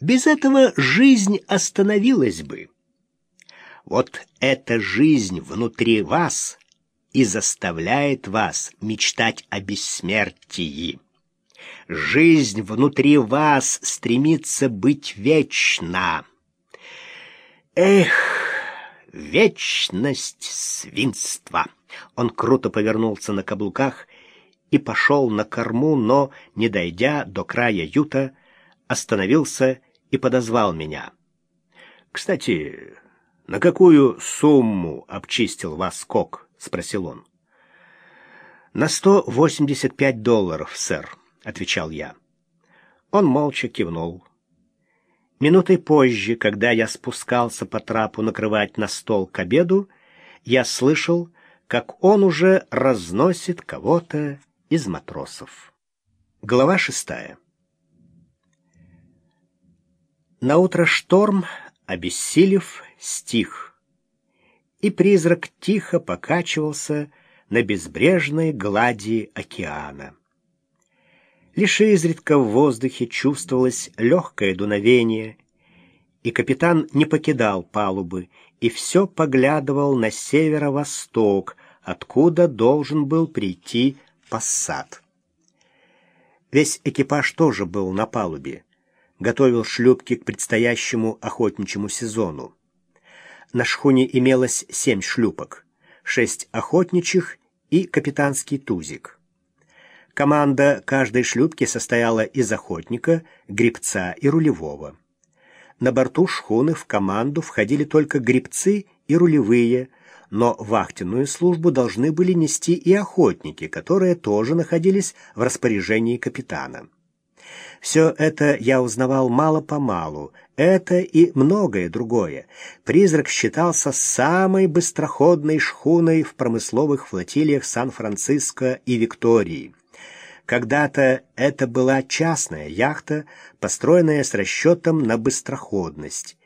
Без этого жизнь остановилась бы. Вот эта жизнь внутри вас и заставляет вас мечтать о бессмертии. Жизнь внутри вас стремится быть вечна. Эх, вечность свинства! Он круто повернулся на каблуках и пошел на корму, но, не дойдя до края юта, остановился и подозвал меня. «Кстати, на какую сумму обчистил вас Кок?» — спросил он. «На сто восемьдесят пять долларов, сэр», — отвечал я. Он молча кивнул. Минутой позже, когда я спускался по трапу накрывать на стол к обеду, я слышал, как он уже разносит кого-то из матросов. Глава шестая. Наутро шторм, обессилев, стих, и призрак тихо покачивался на безбрежной глади океана. Лишь изредка в воздухе чувствовалось легкое дуновение, и капитан не покидал палубы и все поглядывал на северо-восток, откуда должен был прийти пассат. Весь экипаж тоже был на палубе готовил шлюпки к предстоящему охотничьему сезону. На шхуне имелось семь шлюпок, шесть охотничьих и капитанский тузик. Команда каждой шлюпки состояла из охотника, гребца и рулевого. На борту шхуны в команду входили только гребцы и рулевые, но вахтенную службу должны были нести и охотники, которые тоже находились в распоряжении капитана. Все это я узнавал мало-помалу. Это и многое другое. Призрак считался самой быстроходной шхуной в промысловых флотилиях Сан-Франциско и Виктории. Когда-то это была частная яхта, построенная с расчетом на быстроходность.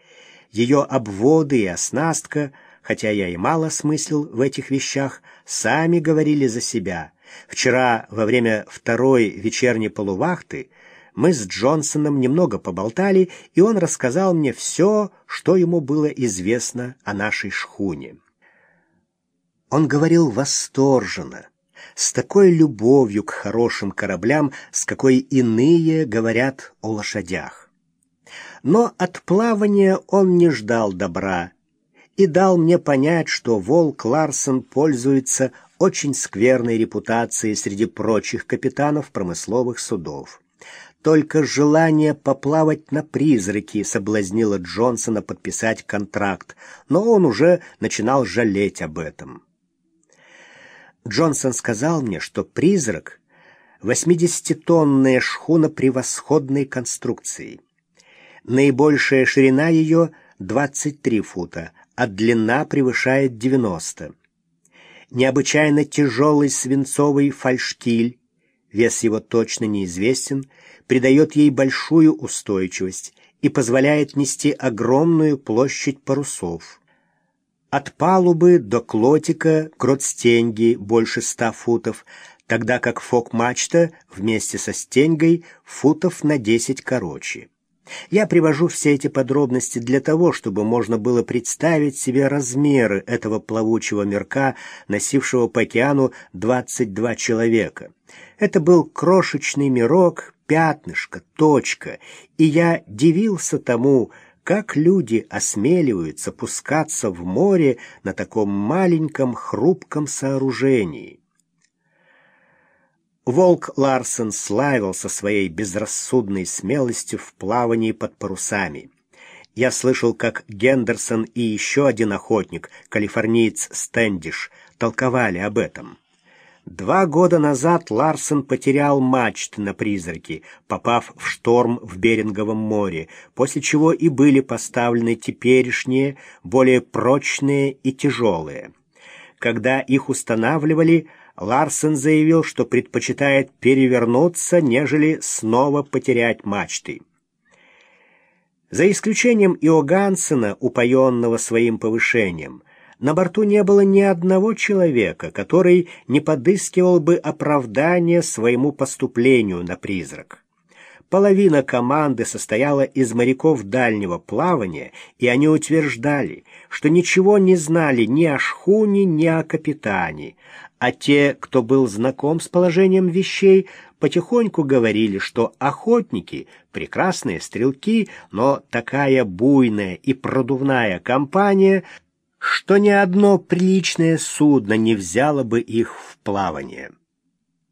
Ее обводы и оснастка, хотя я и мало смыслил в этих вещах, сами говорили за себя. Вчера, во время второй вечерней полувахты, мы с Джонсоном немного поболтали, и он рассказал мне все, что ему было известно о нашей шхуне. Он говорил восторженно, с такой любовью к хорошим кораблям, с какой иные говорят о лошадях. Но от плавания он не ждал добра и дал мне понять, что Волк Ларсон пользуется очень скверной репутацией среди прочих капитанов промысловых судов. Только желание поплавать на призраки соблазнило Джонсона подписать контракт, но он уже начинал жалеть об этом. Джонсон сказал мне, что призрак — 80-тонная шхуна превосходной конструкции. Наибольшая ширина ее — 23 фута, а длина превышает 90. Необычайно тяжелый свинцовый фальшкиль, вес его точно неизвестен — придает ей большую устойчивость и позволяет нести огромную площадь парусов. От палубы до клотика крот-стеньги больше ста футов, тогда как фок-мачта вместе со стеньгой футов на десять короче. Я привожу все эти подробности для того, чтобы можно было представить себе размеры этого плавучего мирка, носившего по океану 22 человека. Это был крошечный мирок, пятнышко, точка, и я дивился тому, как люди осмеливаются пускаться в море на таком маленьком хрупком сооружении. Волк Ларсен славился своей безрассудной смелостью в плавании под парусами. Я слышал, как Гендерсон и еще один охотник, калифорниец Стэндиш, толковали об этом. Два года назад Ларсен потерял мачты на призраке, попав в шторм в Беринговом море, после чего и были поставлены теперешние, более прочные и тяжелые. Когда их устанавливали, Ларсен заявил, что предпочитает перевернуться, нежели снова потерять мачты. За исключением Иогансена, упоенного своим повышением, на борту не было ни одного человека, который не подыскивал бы оправдания своему поступлению на призрак. Половина команды состояла из моряков дальнего плавания, и они утверждали, что ничего не знали ни о шхуне, ни о капитане, а те, кто был знаком с положением вещей, потихоньку говорили, что охотники — прекрасные стрелки, но такая буйная и продувная компания, что ни одно приличное судно не взяло бы их в плавание.